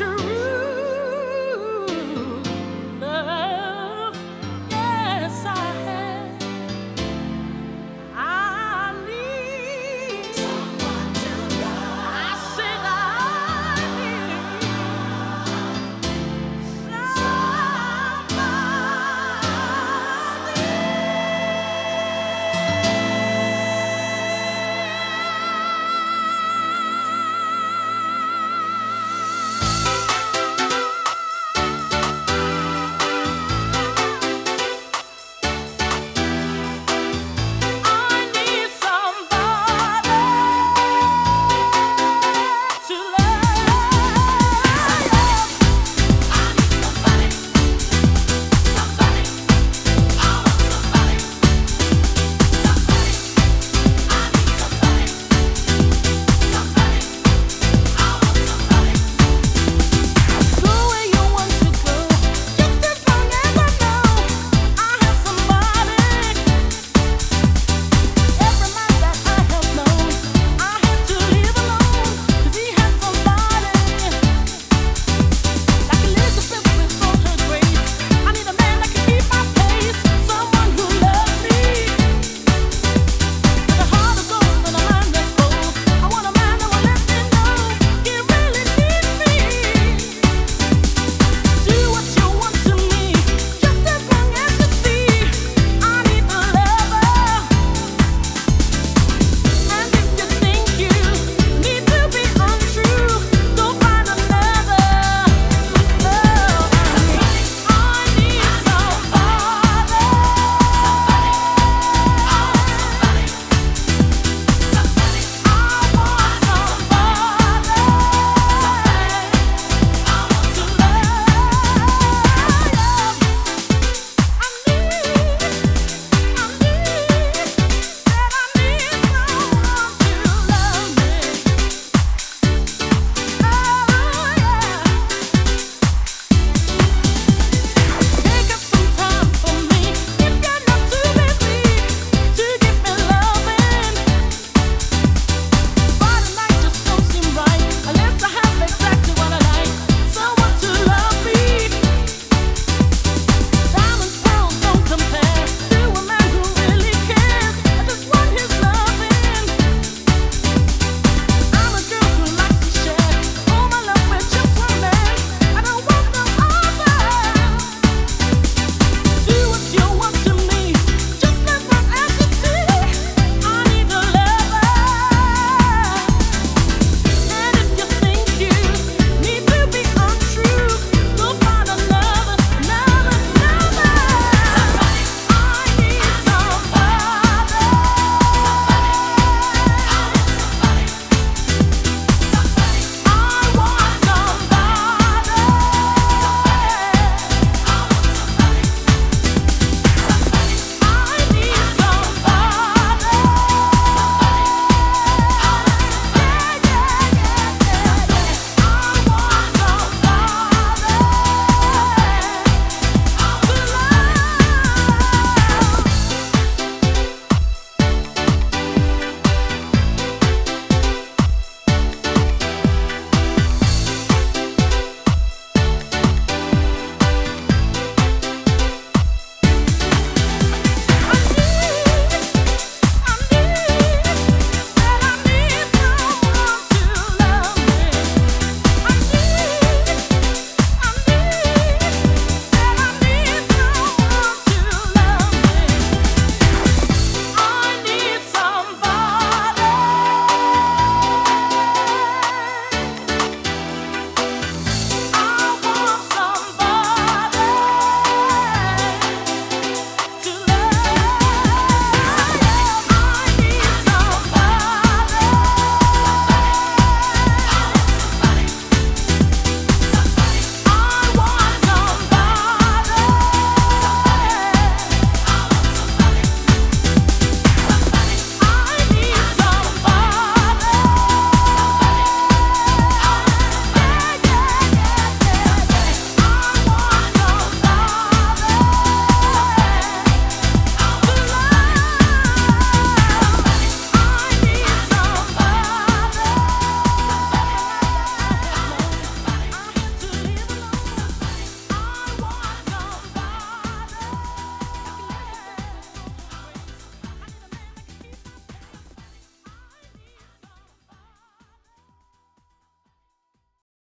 true.